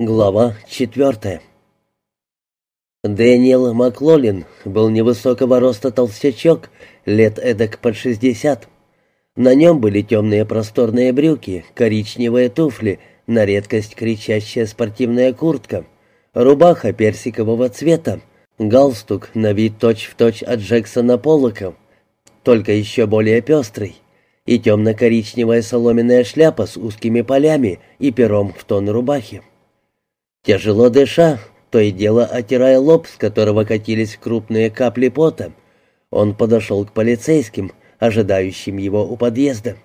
Глава четвертая. Дэниел Маклолин был невысокого роста толстячок, лет эдак под шестьдесят. На нем были темные просторные брюки, коричневые туфли, на редкость кричащая спортивная куртка, рубаха персикового цвета, галстук на вид точь-в-точь от Джексона Поллока, только еще более пестрый, и темно-коричневая соломенная шляпа с узкими полями и пером в тон рубахи. Тяжело дыша, то и дело отирая лоб, с которого катились крупные капли пота, он подошел к полицейским, ожидающим его у подъезда.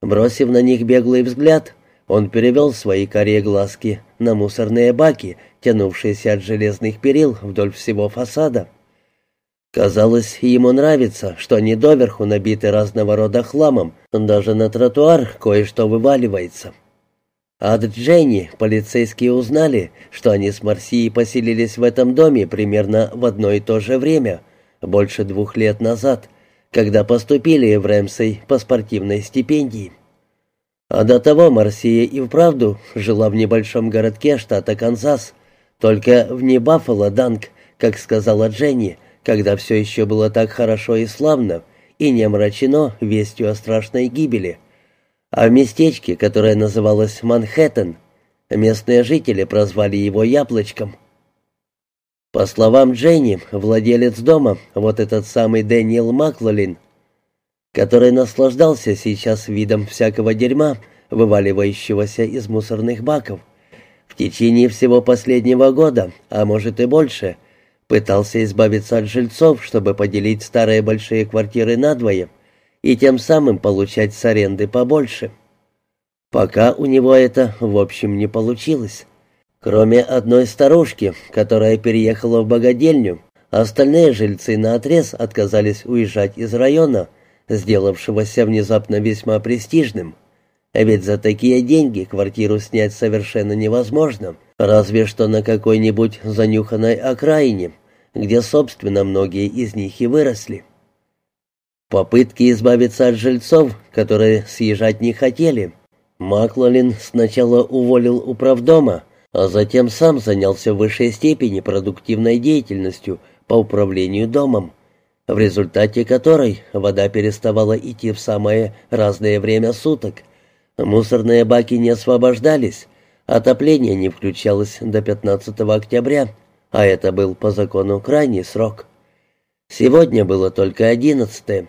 Бросив на них беглый взгляд, он перевел свои карие глазки на мусорные баки, тянувшиеся от железных перил вдоль всего фасада. Казалось, ему нравится, что они доверху набиты разного рода хламом, даже на тротуар кое-что вываливается. От Дженни полицейские узнали, что они с Марсией поселились в этом доме примерно в одно и то же время, больше двух лет назад, когда поступили в Рэмсей по спортивной стипендии. А до того Марсия и вправду жила в небольшом городке штата Канзас, только вне Баффало-Данг, как сказала Дженни, когда все еще было так хорошо и славно, и не омрачено вестью о страшной гибели – а в местечке, которое называлось Манхэттен, местные жители прозвали его Яблочком. По словам Дженни, владелец дома, вот этот самый Дэниел Маклолин, который наслаждался сейчас видом всякого дерьма, вываливающегося из мусорных баков, в течение всего последнего года, а может и больше, пытался избавиться от жильцов, чтобы поделить старые большие квартиры надвое — и тем самым получать с аренды побольше. Пока у него это, в общем, не получилось. Кроме одной старушки, которая переехала в богадельню, остальные жильцы наотрез отказались уезжать из района, сделавшегося внезапно весьма престижным. Ведь за такие деньги квартиру снять совершенно невозможно, разве что на какой-нибудь занюханной окраине, где, собственно, многие из них и выросли. Попытки избавиться от жильцов, которые съезжать не хотели. Маклолин сначала уволил управдома, а затем сам занялся в высшей степени продуктивной деятельностью по управлению домом, в результате которой вода переставала идти в самое разное время суток, мусорные баки не освобождались, отопление не включалось до 15 октября, а это был по закону крайний срок. Сегодня было только 11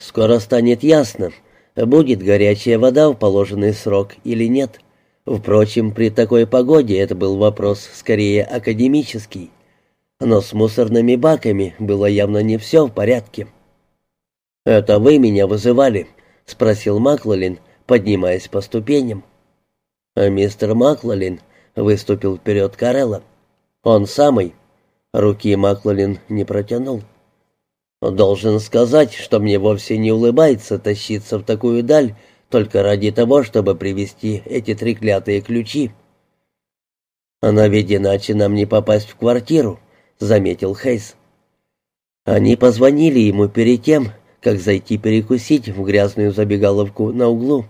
Скоро станет ясно, будет горячая вода в положенный срок или нет. Впрочем, при такой погоде это был вопрос скорее академический. Но с мусорными баками было явно не все в порядке. «Это вы меня вызывали?» — спросил Маклолин, поднимаясь по ступеням. А мистер Маклолин выступил вперед Карелла. «Он самый». Руки Маклолин не протянул. Должен сказать, что мне вовсе не улыбается тащиться в такую даль только ради того, чтобы привезти эти треклятые ключи. «Но ведь иначе нам не попасть в квартиру», — заметил Хейс. Они позвонили ему перед тем, как зайти перекусить в грязную забегаловку на углу,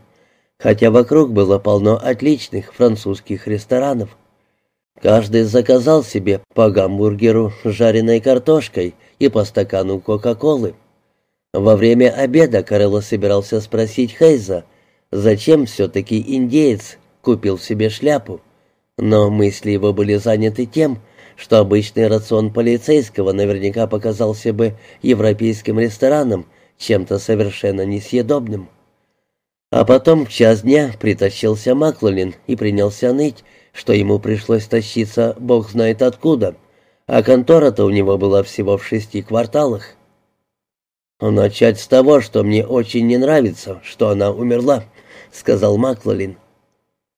хотя вокруг было полно отличных французских ресторанов. Каждый заказал себе по гамбургеру с жареной картошкой и по стакану Кока-Колы. Во время обеда Карелло собирался спросить Хейза, зачем все-таки индеец купил себе шляпу. Но мысли его были заняты тем, что обычный рацион полицейского наверняка показался бы европейским рестораном чем-то совершенно несъедобным. А потом в час дня притащился Маклолин и принялся ныть, что ему пришлось тащиться бог знает откуда, а контора-то у него была всего в шести кварталах. «Начать с того, что мне очень не нравится, что она умерла», — сказал Маклолин.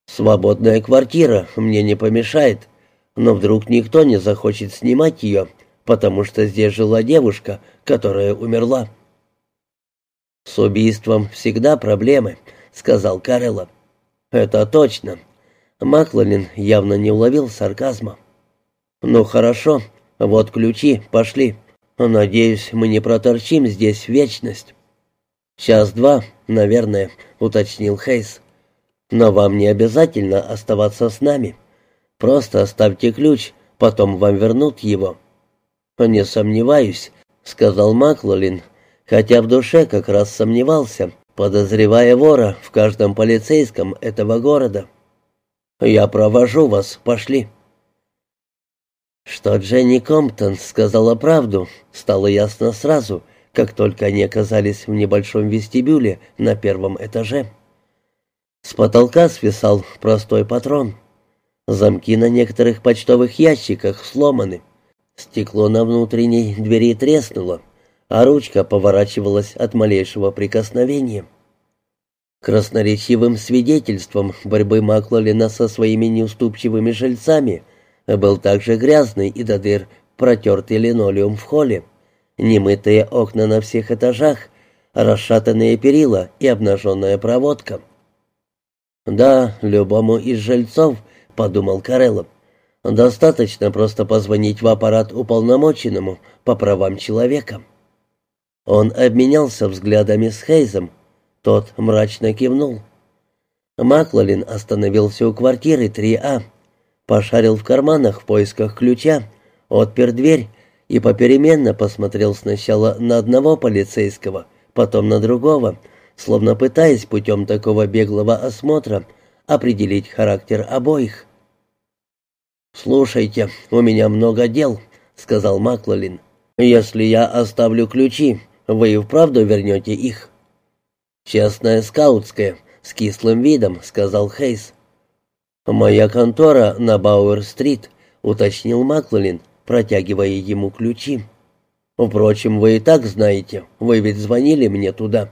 «Свободная квартира мне не помешает, но вдруг никто не захочет снимать ее, потому что здесь жила девушка, которая умерла». «С убийством всегда проблемы», — сказал Карелло. «Это точно. Маклолин явно не уловил сарказма. «Ну хорошо, вот ключи, пошли. Надеюсь, мы не проторчим здесь вечность». «Час-два, наверное», — уточнил Хейс. «Но вам не обязательно оставаться с нами. Просто оставьте ключ, потом вам вернут его». «Не сомневаюсь», — сказал Маклолин, хотя в душе как раз сомневался, подозревая вора в каждом полицейском этого города. «Я провожу вас, пошли». Что Дженни Комптон сказала правду, стало ясно сразу, как только они оказались в небольшом вестибюле на первом этаже. С потолка свисал простой патрон. Замки на некоторых почтовых ящиках сломаны. Стекло на внутренней двери треснуло, а ручка поворачивалась от малейшего прикосновения. Красноречивым свидетельством борьбы Маклолина со своими неуступчивыми жильцами был также грязный и до дыр протертый линолеум в холле, немытые окна на всех этажах, расшатанные перила и обнаженная проводка. «Да, любому из жильцов», — подумал Карелов, — «достаточно просто позвонить в аппарат уполномоченному по правам человека». Он обменялся взглядами с Хейзом, тот мрачно кивнул. Маклолин остановился у квартиры 3А, пошарил в карманах в поисках ключа, отпер дверь и попеременно посмотрел сначала на одного полицейского, потом на другого, словно пытаясь путем такого беглого осмотра определить характер обоих. «Слушайте, у меня много дел», — сказал Маклолин. «Если я оставлю ключи, вы и вправду вернете их?» «Честная скаутская», — с кислым видом сказал Хейс. «Моя контора на Бауэр-стрит», — уточнил Маклолин, протягивая ему ключи. «Впрочем, вы и так знаете, вы ведь звонили мне туда.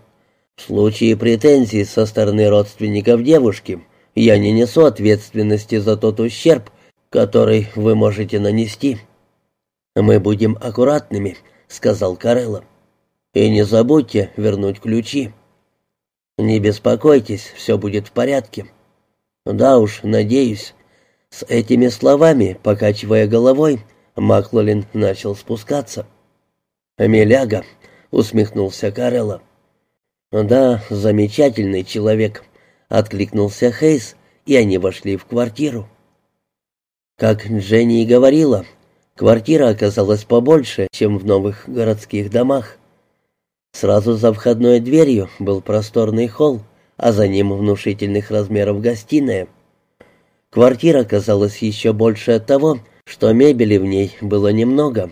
В случае претензий со стороны родственников девушки я не несу ответственности за тот ущерб, который вы можете нанести». «Мы будем аккуратными», — сказал Карелло. «И не забудьте вернуть ключи». «Не беспокойтесь, все будет в порядке». «Да уж, надеюсь». С этими словами, покачивая головой, Маклолин начал спускаться. «Миляга», — усмехнулся Карелла. «Да, замечательный человек», — откликнулся Хейс, и они вошли в квартиру. Как Дженни и говорила, квартира оказалась побольше, чем в новых городских домах. Сразу за входной дверью был просторный холл, а за ним внушительных размеров гостиная. Квартира казалась еще больше от того, что мебели в ней было немного.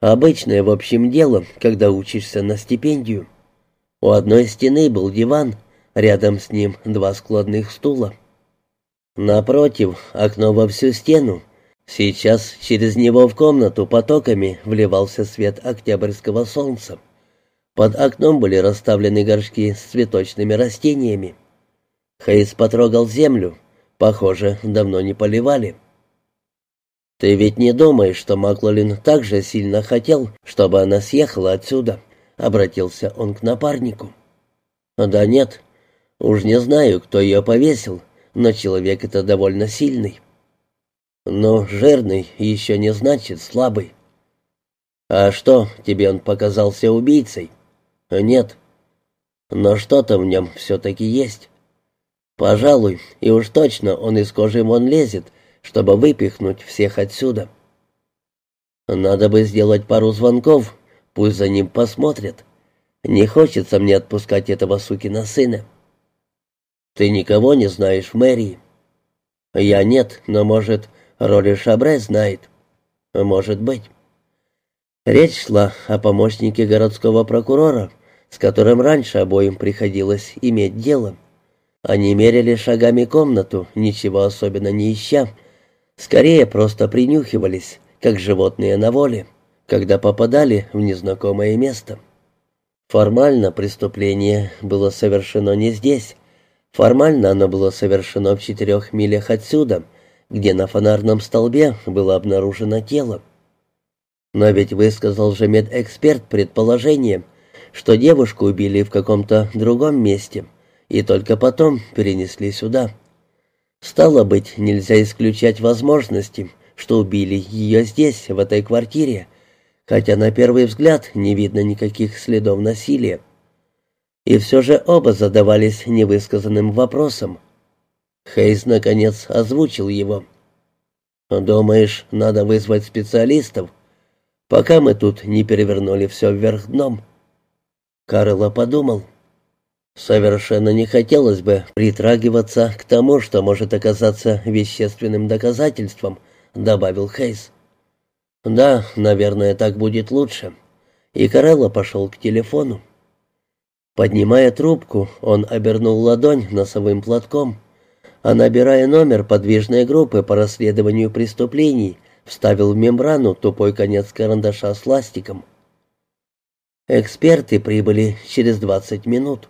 Обычное, в общем, дело, когда учишься на стипендию. У одной стены был диван, рядом с ним два складных стула. Напротив, окно во всю стену. Сейчас через него в комнату потоками вливался свет октябрьского солнца. Под окном были расставлены горшки с цветочными растениями. Хейс потрогал землю. Похоже, давно не поливали. «Ты ведь не думаешь, что Маклолин так же сильно хотел, чтобы она съехала отсюда?» — обратился он к напарнику. «Да нет. Уж не знаю, кто ее повесил, но человек это довольно сильный. Но жирный еще не значит слабый. А что, тебе он показался убийцей?» «Нет. Но что-то в нем все-таки есть. Пожалуй, и уж точно он из кожи вон лезет, чтобы выпихнуть всех отсюда. Надо бы сделать пару звонков, пусть за ним посмотрят. Не хочется мне отпускать этого сукина сына. Ты никого не знаешь в мэрии?» «Я нет, но, может, Роли Шабре знает?» «Может быть». Речь шла о помощнике городского прокурора, с которым раньше обоим приходилось иметь дело. Они мерили шагами комнату, ничего особенно не ища, скорее просто принюхивались, как животные на воле, когда попадали в незнакомое место. Формально преступление было совершено не здесь. Формально оно было совершено в четырех милях отсюда, где на фонарном столбе было обнаружено тело. Но ведь высказал же медэксперт предположение, что девушку убили в каком-то другом месте и только потом перенесли сюда. Стало быть, нельзя исключать возможности, что убили ее здесь, в этой квартире, хотя на первый взгляд не видно никаких следов насилия. И все же оба задавались невысказанным вопросом. Хейз, наконец, озвучил его. «Думаешь, надо вызвать специалистов, пока мы тут не перевернули все вверх дном?» Карло подумал. «Совершенно не хотелось бы притрагиваться к тому, что может оказаться вещественным доказательством», — добавил Хейс. «Да, наверное, так будет лучше». И Карелло пошел к телефону. Поднимая трубку, он обернул ладонь носовым платком, а набирая номер подвижной группы по расследованию преступлений, вставил в мембрану тупой конец карандаша с ластиком. Эксперты прибыли через 20 минут.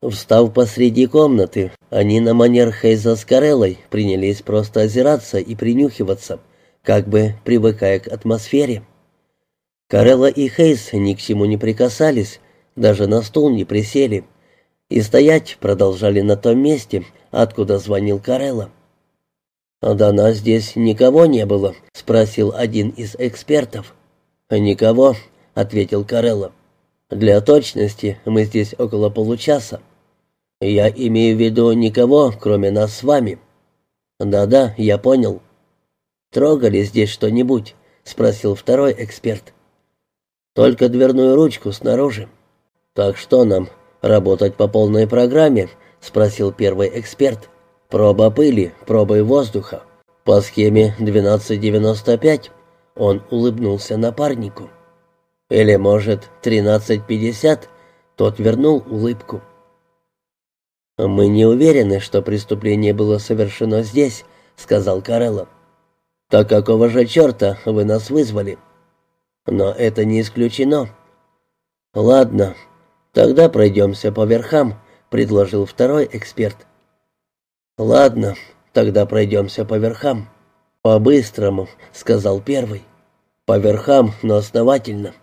Встав посреди комнаты, они на манер Хейза с Кареллой принялись просто озираться и принюхиваться, как бы привыкая к атмосфере. Карелла и Хейз ни к чему не прикасались, даже на стул не присели, и стоять продолжали на том месте, откуда звонил Карелла. «А «До нас здесь никого не было?» — спросил один из экспертов. «Никого», — ответил Карелла. «Для точности мы здесь около получаса. Я имею в виду никого, кроме нас с вами». «Да-да, я понял». «Трогали здесь что-нибудь?» — спросил второй эксперт. «Только дверную ручку снаружи». «Так что нам, работать по полной программе?» — спросил первый эксперт. «Проба пыли, пробой воздуха. По схеме 1295». Он улыбнулся напарнику. «Или, может, 1350?» Тот вернул улыбку. «Мы не уверены, что преступление было совершено здесь», — сказал Карелло. «Так какого же черта вы нас вызвали?» «Но это не исключено». «Ладно, «Тогда пройдемся по верхам», — предложил второй эксперт. «Ладно, тогда пройдемся по верхам». «По-быстрому», — сказал первый. «По верхам, но основательно».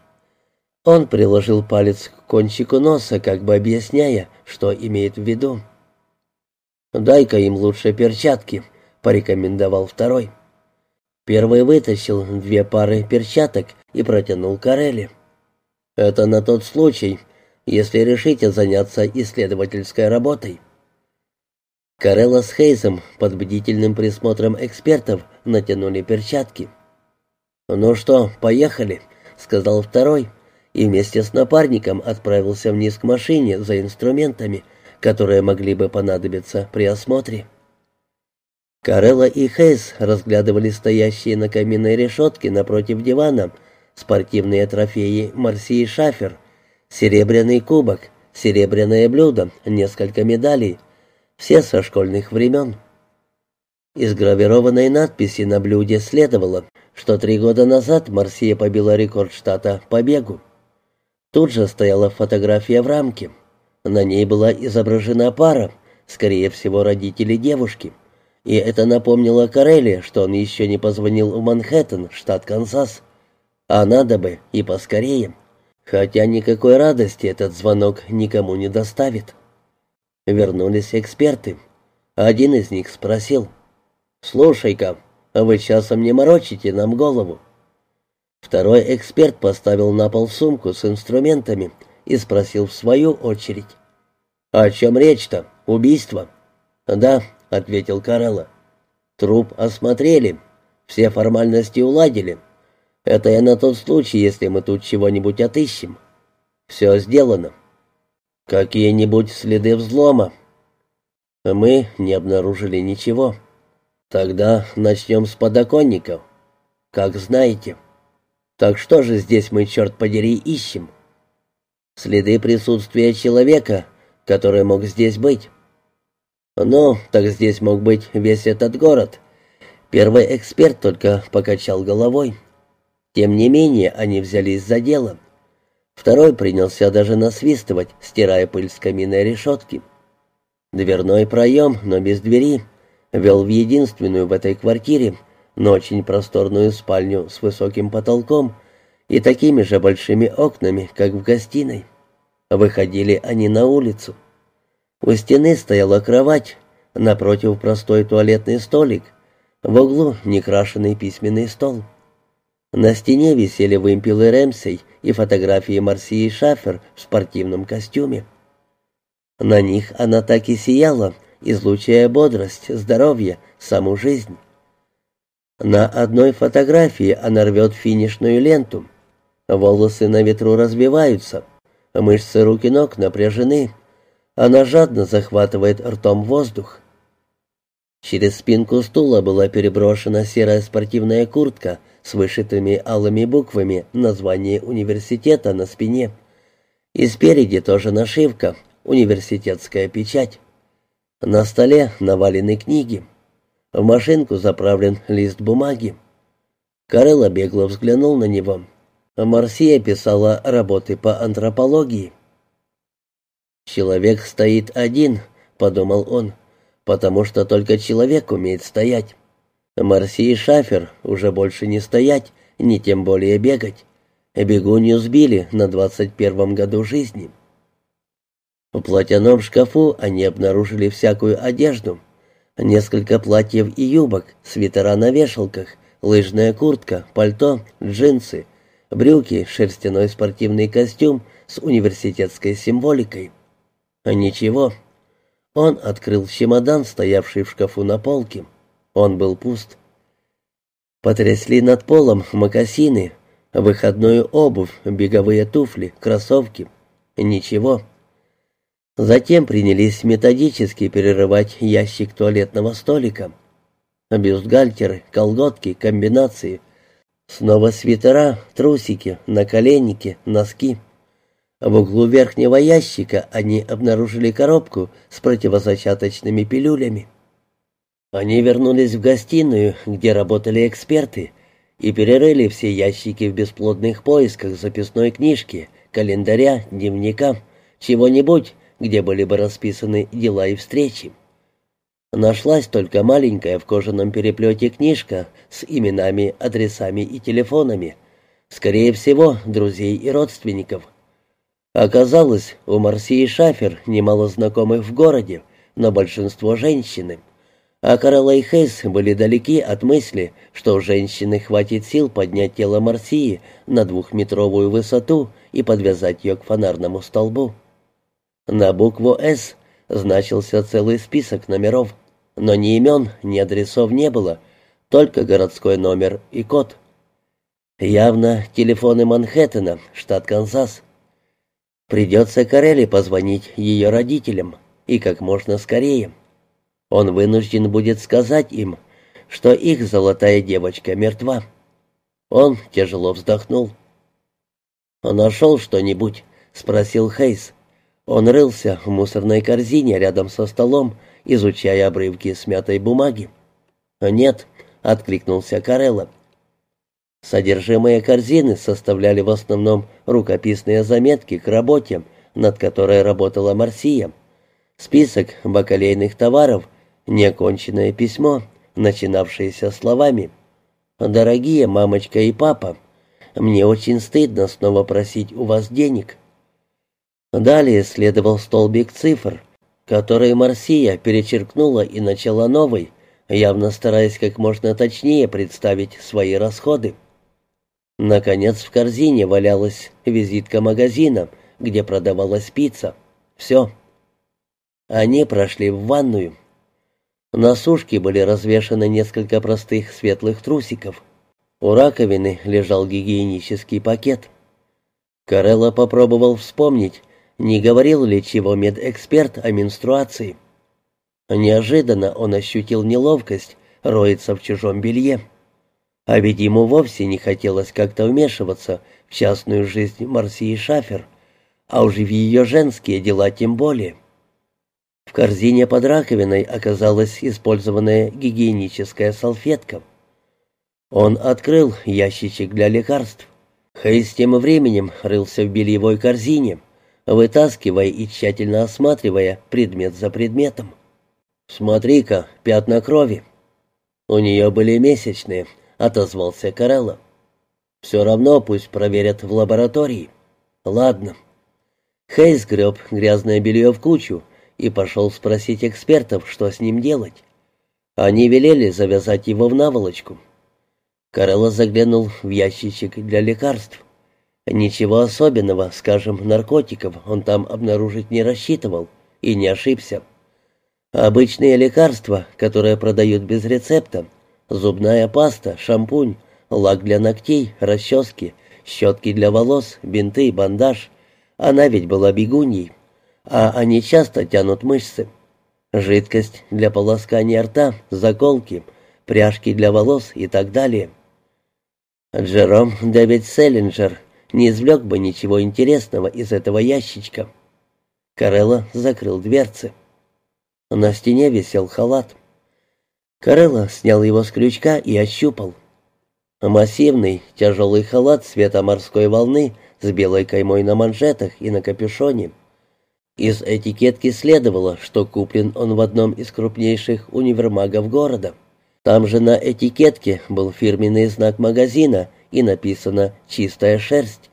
Он приложил палец к кончику носа, как бы объясняя, что имеет в виду. «Дай-ка им лучше перчатки», — порекомендовал второй. Первый вытащил две пары перчаток и протянул Карелли. «Это на тот случай, если решите заняться исследовательской работой. Карелла с Хейзом под бдительным присмотром экспертов натянули перчатки. «Ну что, поехали», — сказал второй, и вместе с напарником отправился вниз к машине за инструментами, которые могли бы понадобиться при осмотре. Карелла и Хейз разглядывали стоящие на каминной решетке напротив дивана спортивные трофеи Марси и Шафер — Серебряный кубок, серебряное блюдо, несколько медалей. Все со школьных времен. Из гравированной надписи на блюде следовало, что три года назад Марсия побила рекорд штата по бегу. Тут же стояла фотография в рамке. На ней была изображена пара, скорее всего, родители девушки. И это напомнило Карелли, что он еще не позвонил в Манхэттен, штат Канзас. А надо бы и поскорее. Хотя никакой радости этот звонок никому не доставит. Вернулись эксперты. Один из них спросил. «Слушай-ка, вы часом не морочите нам голову?» Второй эксперт поставил на пол сумку с инструментами и спросил в свою очередь. «О чем речь-то? Убийство?» «Да», — ответил Карелла. «Труп осмотрели, все формальности уладили, это я на тот случай, если мы тут чего-нибудь отыщем. Все сделано. Какие-нибудь следы взлома? Мы не обнаружили ничего. Тогда начнем с подоконников. Как знаете. Так что же здесь мы, черт подери, ищем? Следы присутствия человека, который мог здесь быть. Ну, так здесь мог быть весь этот город. Первый эксперт только покачал головой. Тем не менее, они взялись за дело. Второй принялся даже насвистывать, стирая пыль с каминной решетки. Дверной проем, но без двери, вел в единственную в этой квартире, но очень просторную спальню с высоким потолком и такими же большими окнами, как в гостиной. Выходили они на улицу. У стены стояла кровать, напротив простой туалетный столик, в углу некрашенный письменный стол. На стене висели вымпелы Рэмсей и фотографии Марсии Шафер в спортивном костюме. На них она так и сияла, излучая бодрость, здоровье, саму жизнь. На одной фотографии она рвет финишную ленту. Волосы на ветру разбиваются, мышцы рук и ног напряжены. Она жадно захватывает ртом воздух. Через спинку стула была переброшена серая спортивная куртка с вышитыми алыми буквами название университета на спине. И спереди тоже нашивка «Университетская печать». На столе навалены книги. В машинку заправлен лист бумаги. Карелла бегло взглянул на него. Марсия писала работы по антропологии. «Человек стоит один», — подумал он, — «потому что только человек умеет стоять. Марси и Шафер уже больше не стоять, ни тем более бегать. Бегунью сбили на двадцать первом году жизни». В платяном шкафу они обнаружили всякую одежду. Несколько платьев и юбок, свитера на вешалках, лыжная куртка, пальто, джинсы, брюки, шерстяной спортивный костюм с университетской символикой. Ничего. Он открыл чемодан, стоявший в шкафу на полке. Он был пуст. Потрясли над полом мокасины, выходную обувь, беговые туфли, кроссовки. Ничего. Затем принялись методически перерывать ящик туалетного столика. Бюстгальтеры, колготки, комбинации. Снова свитера, трусики, наколенники, носки. В углу верхнего ящика они обнаружили коробку с противозачаточными пилюлями. Они вернулись в гостиную, где работали эксперты, и перерыли все ящики в бесплодных поисках записной книжки, календаря, дневника, чего-нибудь, где были бы расписаны дела и встречи. Нашлась только маленькая в кожаном переплете книжка с именами, адресами и телефонами, скорее всего, друзей и родственников – Оказалось, у Марсии Шафер немало знакомых в городе, но большинство женщины. А Карелла и Хейс были далеки от мысли, что у женщины хватит сил поднять тело Марсии на двухметровую высоту и подвязать ее к фонарному столбу. На букву «С» значился целый список номеров, но ни имен, ни адресов не было, только городской номер и код. Явно телефоны Манхэттена, штат Канзас. Придется Карелли позвонить ее родителям, и как можно скорее. Он вынужден будет сказать им, что их золотая девочка мертва. Он тяжело вздохнул. «Нашел что-нибудь?» — спросил Хейс. Он рылся в мусорной корзине рядом со столом, изучая обрывки смятой бумаги. «Нет», — откликнулся Карелла. Содержимое корзины составляли в основном рукописные заметки к работе, над которой работала Марсия, список бакалейных товаров, неоконченное письмо, начинавшееся словами «Дорогие мамочка и папа, мне очень стыдно снова просить у вас денег». Далее следовал столбик цифр, который Марсия перечеркнула и начала новый, явно стараясь как можно точнее представить свои расходы. Наконец в корзине валялась визитка магазина, где продавалась пицца. Все. Они прошли в ванную. На сушке были развешаны несколько простых светлых трусиков. У раковины лежал гигиенический пакет. Карелла попробовал вспомнить, не говорил ли чего медэксперт о менструации. Неожиданно он ощутил неловкость, роется в чужом белье. А ведь ему вовсе не хотелось как-то вмешиваться в частную жизнь Марсии Шафер, а уже в ее женские дела тем более. В корзине под раковиной оказалась использованная гигиеническая салфетка. Он открыл ящичек для лекарств. Хейс тем временем рылся в бельевой корзине, вытаскивая и тщательно осматривая предмет за предметом. «Смотри-ка, пятна крови». У нее были месячные, — отозвался Карелло. «Все равно пусть проверят в лаборатории». «Ладно». Хейс греб грязное белье в кучу и пошел спросить экспертов, что с ним делать. Они велели завязать его в наволочку. Карелло заглянул в ящичек для лекарств. Ничего особенного, скажем, наркотиков он там обнаружить не рассчитывал и не ошибся. Обычные лекарства, которые продают без рецепта, Зубная паста, шампунь, лак для ногтей, расчески, щетки для волос, бинты, бандаж. Она ведь была бегуньей, а они часто тянут мышцы. Жидкость для полоскания рта, заколки, пряжки для волос и так далее. Джером Дэвид Селлинджер не извлек бы ничего интересного из этого ящичка. Карелла закрыл дверцы. На стене висел халат. Карелла снял его с крючка и ощупал. Массивный, тяжелый халат цвета морской волны с белой каймой на манжетах и на капюшоне. Из этикетки следовало, что куплен он в одном из крупнейших универмагов города. Там же на этикетке был фирменный знак магазина и написано «Чистая шерсть».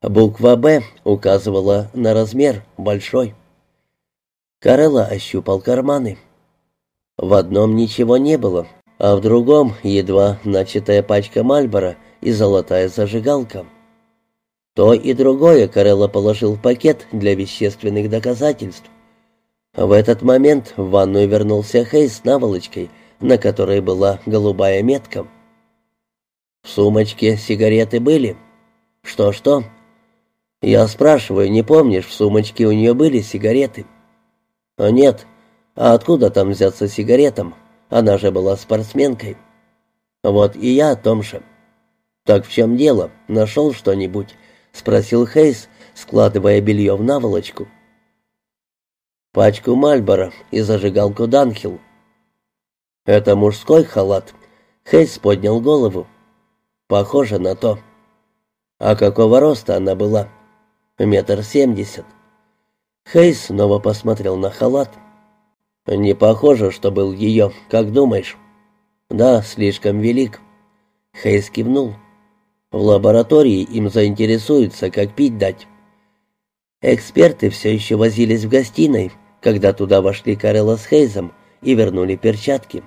Буква «Б» указывала на размер «большой». Карелла ощупал карманы. В одном ничего не было, а в другом едва начатая пачка Мальбора и золотая зажигалка. То и другое Карелла положил в пакет для вещественных доказательств. В этот момент в ванную вернулся Хейс с наволочкой, на которой была голубая метка. В сумочке сигареты были. Что-что? Я спрашиваю, не помнишь, в сумочке у нее были сигареты? А нет. А откуда там взяться сигаретам? Она же была спортсменкой. Вот и я о том же. Так в чем дело? Нашел что-нибудь? Спросил Хейс, складывая белье в наволочку. Пачку Мальбора и зажигалку Данхил. Это мужской халат. Хейс поднял голову. Похоже на то. А какого роста она была? Метр семьдесят. Хейс снова посмотрел на халат. Не похоже, что был ее, как думаешь? Да, слишком велик. Хейс кивнул. В лаборатории им заинтересуются, как пить дать. Эксперты все еще возились в гостиной, когда туда вошли Карелла с Хейзом и вернули перчатки.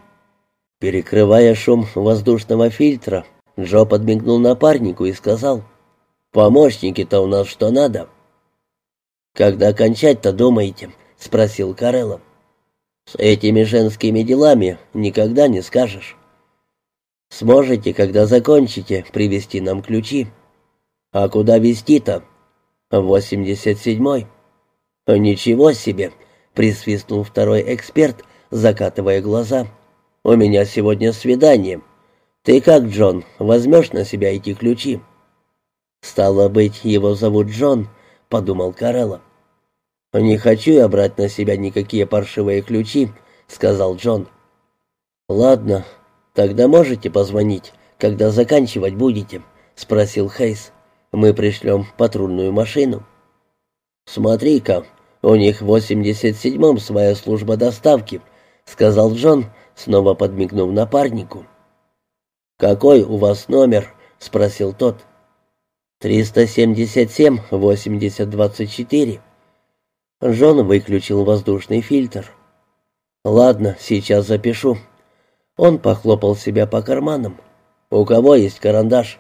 Перекрывая шум воздушного фильтра, Джо подмигнул напарнику и сказал, «Помощники-то у нас что надо». «Когда кончать-то думаете?» — спросил Карелло. «С этими женскими делами никогда не скажешь. Сможете, когда закончите, привезти нам ключи. А куда везти-то?» «Восемьдесят седьмой». «Ничего себе!» — присвистнул второй эксперт, закатывая глаза. «У меня сегодня свидание». «Ты как, Джон, возьмешь на себя эти ключи?» «Стало быть, его зовут Джон», — подумал Карелла. «Не хочу я брать на себя никакие паршивые ключи», — сказал Джон. «Ладно, тогда можете позвонить, когда заканчивать будете», — спросил Хейс. «Мы пришлем патрульную машину». «Смотри-ка, у них в 87-м своя служба доставки», — сказал Джон, снова подмигнув напарнику. «Какой у вас номер?» — спросил тот. «377-8024». Джон выключил воздушный фильтр. «Ладно, сейчас запишу». Он похлопал себя по карманам. «У кого есть карандаш?»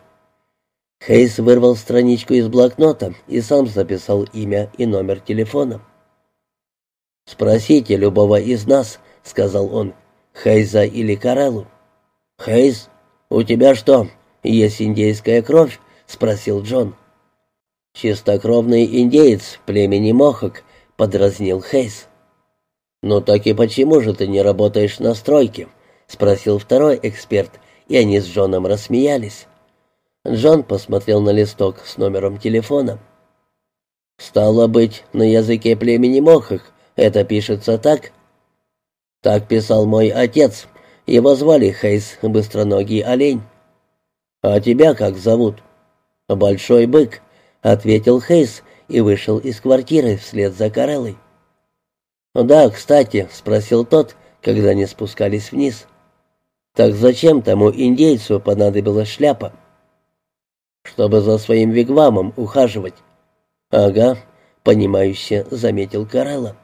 Хейс вырвал страничку из блокнота и сам записал имя и номер телефона. «Спросите любого из нас», — сказал он, — «Хейза или Кареллу». «Хейз?» «У тебя что, есть индейская кровь?» — спросил Джон. «Чистокровный индеец племени Мохок», — подразнил Хейс. «Ну так и почему же ты не работаешь на стройке?» — спросил второй эксперт, и они с Джоном рассмеялись. Джон посмотрел на листок с номером телефона. «Стало быть, на языке племени Мохок это пишется так?» «Так писал мой отец», его звали Хейс Быстроногий Олень. «А тебя как зовут?» «Большой бык», — ответил Хейс и вышел из квартиры вслед за Кареллой. «Да, кстати», — спросил тот, когда они спускались вниз. «Так зачем тому индейцу понадобилась шляпа?» «Чтобы за своим вигвамом ухаживать». «Ага», — понимающе заметил Карелла.